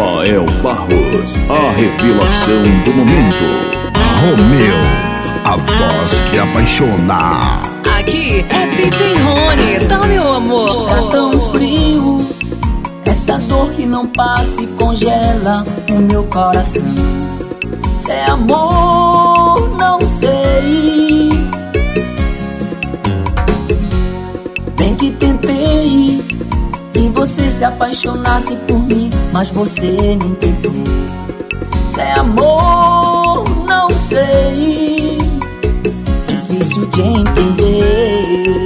Rafael Barros, a revelação do momento. Romeu, a voz que apaixona. Aqui é DJ Rony, tá meu amor? Está tão frio, essa dor que não passa e congela o meu coração. Se é amor, não sei. Bem que tentei você se apaixonasse por mim, mas você nem tentou. Se é amor, não sei. Difícil de entender.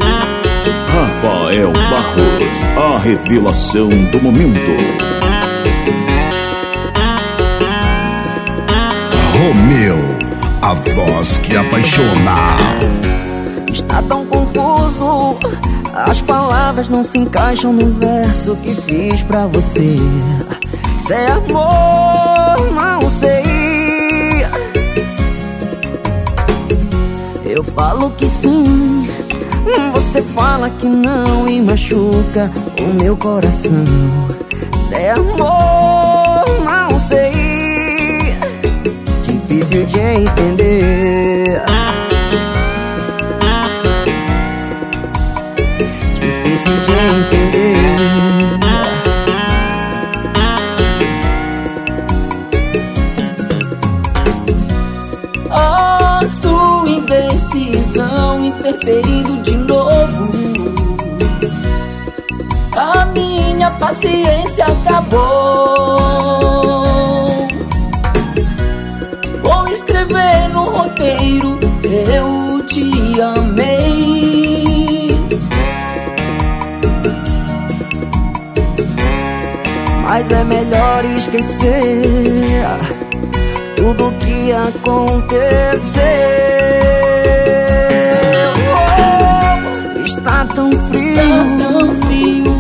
Rafael Barros, a revelação do momento. Romeu, a voz que apaixona. Está tão confuso, as palavras não se encaixam no verso que fiz pra você. Se é amor, não sei. Eu falo que sim, você fala que não e machuca o meu coração. Se é amor, não sei. Difícil de entender. Difícil de entender. A sua indecisão interferindo de novo. A minha paciência acabou. Vou escrever no roteiro: Eu te amei. Mas é melhor esquecer tudo que aconteceu. Oh, está tão frio,